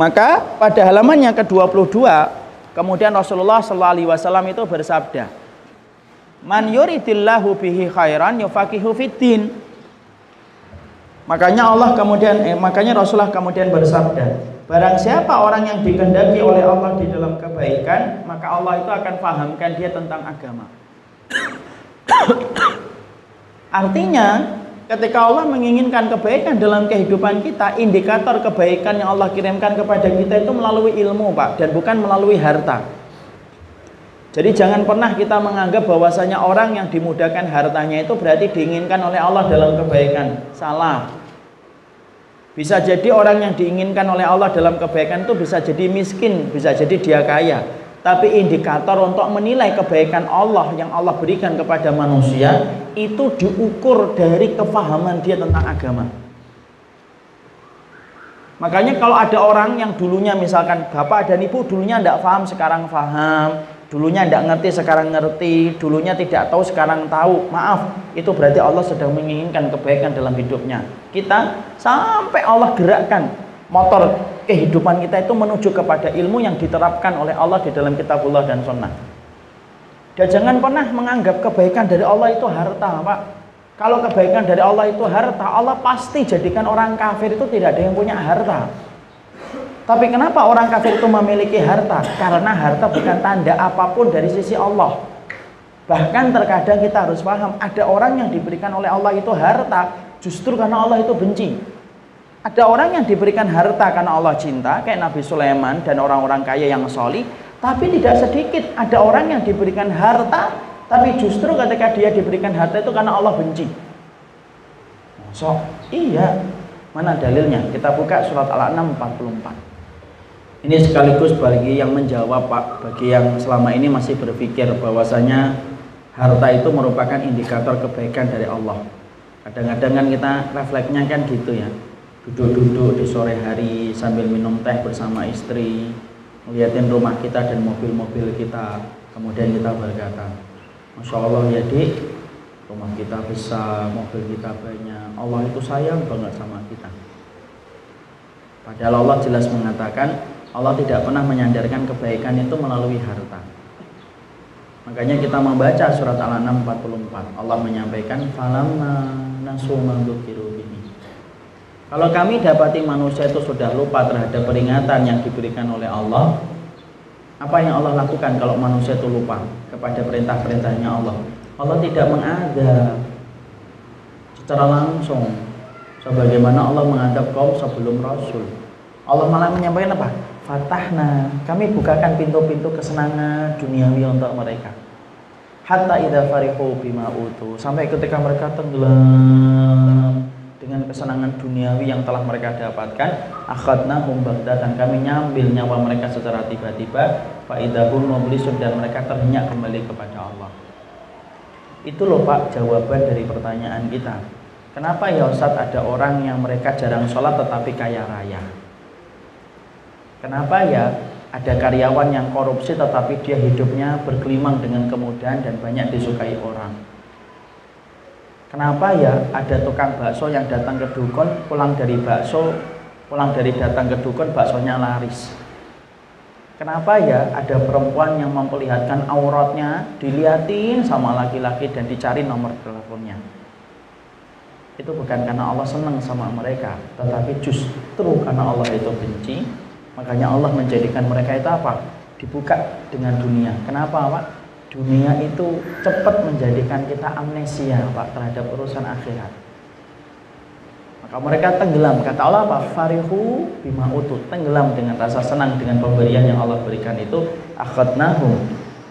Maka pada halaman yang ke-22 kemudian Rasulullah sallallahu alaihi wasallam itu bersabda, "Man yuridillahu bihi khairan yufaqihu fiddin." Makanya Allah kemudian eh, makanya Rasulullah kemudian bersabda, barang siapa orang yang dikehendaki oleh Allah di dalam kebaikan, maka Allah itu akan fahamkan dia tentang agama. Artinya, ketika Allah menginginkan kebaikan dalam kehidupan kita, indikator kebaikan yang Allah kirimkan kepada kita itu melalui ilmu, Pak, dan bukan melalui harta. Jadi jangan pernah kita menganggap bahwasanya orang yang dimudahkan hartanya itu berarti diinginkan oleh Allah dalam kebaikan. Salah. Bisa jadi orang yang diinginkan oleh Allah dalam kebaikan itu bisa jadi miskin, bisa jadi dia kaya. Tapi indikator untuk menilai kebaikan Allah yang Allah berikan kepada manusia itu diukur dari kefahaman dia tentang agama. Makanya kalau ada orang yang dulunya misalkan bapak dan ibu dulunya tidak paham sekarang paham, dulunya tidak ngerti sekarang ngerti, dulunya tidak tahu sekarang tahu. Maaf, itu berarti Allah sedang menginginkan kebaikan dalam hidupnya. Kita sampai Allah gerakkan motor kehidupan kita itu menuju kepada ilmu yang diterapkan oleh Allah di dalam kitabullah dan sunnah. Dan jangan pernah menganggap kebaikan dari Allah itu harta, Pak. Kalau kebaikan dari Allah itu harta, Allah pasti jadikan orang kafir itu tidak ada yang punya harta. Tapi kenapa orang kafir itu memiliki harta? Karena harta bukan tanda apa pun dari sisi Allah. Bahkan terkadang kita harus paham, ada orang yang diberikan oleh Allah itu harta justru karena Allah itu benci. Ada orang yang diberikan harta karena Allah cinta, kayak Nabi Sulaiman dan orang-orang kaya yang solih, tapi tidak sedikit ada orang yang diberikan harta, tapi justru ketika dia diberikan harta itu karena Allah benci. So, iya. Mana dalilnya? Kita buka surat Al-An'am 44. Ini sekaligus bagi yang menjawab Pak, bagi yang selama ini masih berpikir bahwasanya harta itu merupakan indikator kebaikan dari Allah. Kadang-kadang kan kita refleksnya kan gitu ya duduk-duduk di sore hari sambil minum teh bersama istri melihatin rumah kita dan mobil-mobil kita kemudian kita berkata Masya Allah ya dik rumah kita besar mobil kita banyak Allah itu sayang banget sama kita. Padahal Allah jelas mengatakan Allah tidak pernah menyandarkan kebaikan itu melalui harta. Makanya kita membaca surat Al-An'am 44 Allah menyampaikan falamma nasu kalau kami dapati manusia itu sudah lupa terhadap peringatan yang diberikan oleh Allah, apa yang Allah lakukan kalau manusia itu lupa kepada perintah-perintahnya Allah? Allah tidak mengadab secara langsung sebagaimana Allah mengadab kaum sebelum Rasul. Allah malah menyampaikan apa? Fatahna, kami bukakan pintu-pintu kesenangan duniawi untuk mereka. Hatta idza farihu bima utu, sampai ketika mereka tenggelam dengan kesenangan duniawi yang telah mereka dapatkan akhadna dan kami nyambil nyawa mereka secara tiba-tiba faidahum mublisun dan mereka terhenyak kembali kepada Allah. Itu loh Pak jawaban dari pertanyaan kita. Kenapa ya Ustadz ada orang yang mereka jarang sholat tetapi kaya raya? Kenapa ya ada karyawan yang korupsi tetapi dia hidupnya berkelimang dengan kemudahan dan banyak disukai orang Kenapa ya ada tukang bakso yang datang ke dukun, pulang dari bakso, pulang dari datang ke dukun, baksonya laris. Kenapa ya ada perempuan yang memperlihatkan auratnya, dilihatin sama laki-laki dan dicari nomor teleponnya. Itu bukan karena Allah senang sama mereka, tetapi justru karena Allah itu benci, makanya Allah menjadikan mereka itu apa? Dibuka dengan dunia. Kenapa, Pak? Dunia itu cepat menjadikan kita amnesia Pak terhadap urusan akhirat. Maka mereka tenggelam, kata Allah apa? Farihu bima utut, tenggelam dengan rasa senang dengan pemberian yang Allah berikan itu akhadnahum.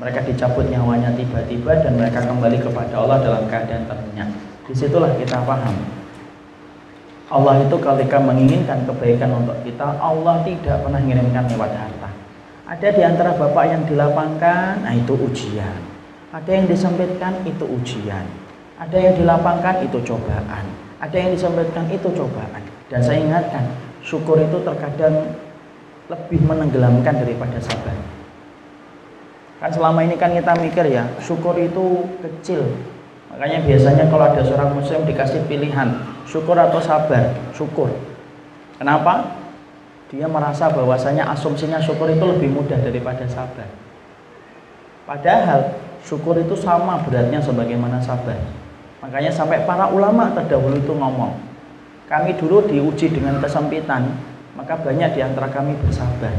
Mereka dicabut nyawanya tiba-tiba dan mereka kembali kepada Allah dalam keadaan terhenyak. Di situlah kita paham. Allah itu ketika menginginkan kebaikan untuk kita, Allah tidak pernah mengirimkan lewat harta. Ada di antara bapak yang dilapangkan, nah itu ujian. Ada yang disempitkan, itu ujian. Ada yang dilapangkan, itu cobaan. Ada yang disempitkan, itu cobaan. Dan saya ingatkan, syukur itu terkadang lebih menenggelamkan daripada sabar. Kan selama ini kan kita mikir ya, syukur itu kecil. Makanya biasanya kalau ada seorang muslim dikasih pilihan, syukur atau sabar, syukur. Kenapa? Dia merasa bahwasanya asumsinya syukur itu lebih mudah daripada sabar. Padahal syukur itu sama beratnya sebagaimana sabar. Makanya sampai para ulama terdahulu itu ngomong, kami dulu diuji dengan kesempitan, maka banyak di antara kami bersabar.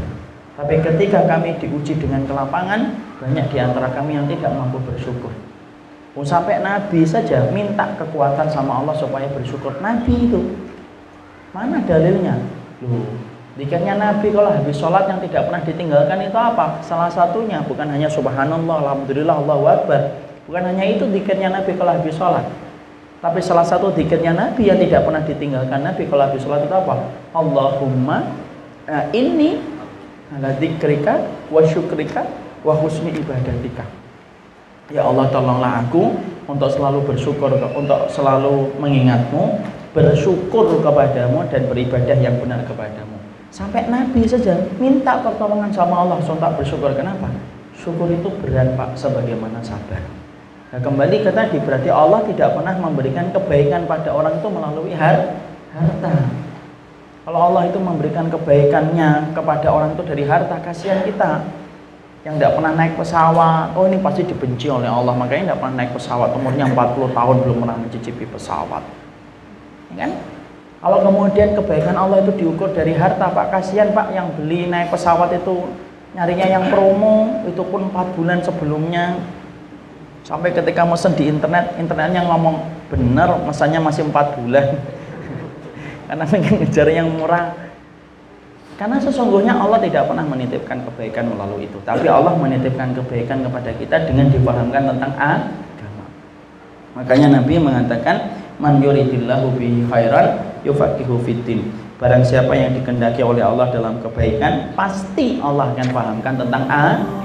Tapi ketika kami diuji dengan kelapangan, banyak di antara kami yang tidak mampu bersyukur. Oh, sampai Nabi saja minta kekuatan sama Allah supaya bersyukur. Nabi itu mana dalilnya? Loh, Dikirnya Nabi kalau habis sholat yang tidak pernah ditinggalkan itu apa? Salah satunya bukan hanya subhanallah, alhamdulillah, Allahu Akbar. Bukan hanya itu dikirnya Nabi kalau habis sholat. Tapi salah satu dikirnya Nabi yang tidak pernah ditinggalkan Nabi kalau habis sholat itu apa? Allahumma uh, ini ala dikrika wa syukrika wa husni ibadatika. Ya Allah tolonglah aku untuk selalu bersyukur untuk selalu mengingatmu bersyukur kepadamu dan beribadah yang benar kepadamu sampai Nabi saja minta pertolongan sama Allah. Sontak bersyukur. Kenapa? Syukur itu berat pak sebagaimana sabar. Nah kembali ke tadi berarti Allah tidak pernah memberikan kebaikan pada orang itu melalui har harta. Kalau Allah itu memberikan kebaikannya kepada orang itu dari harta kasihan kita. Yang tidak pernah naik pesawat. Oh ini pasti dibenci oleh Allah. Makanya tidak pernah naik pesawat. Umurnya 40 tahun belum pernah mencicipi pesawat. Ya kan kalau kemudian kebaikan Allah itu diukur dari harta Pak kasihan Pak yang beli naik pesawat itu nyarinya yang promo itu pun 4 bulan sebelumnya sampai ketika mesen di internet internetnya ngomong benar mesannya masih 4 bulan karena pengen ngejar yang murah karena sesungguhnya Allah tidak pernah menitipkan kebaikan melalui itu. Tapi Allah menitipkan kebaikan kepada kita dengan dipahamkan tentang agama. Makanya Nabi mengatakan, "Man yuridillahu bihi khairan yufaqihu fiddin." Barang siapa yang dikendaki oleh Allah dalam kebaikan, pasti Allah akan pahamkan tentang agama.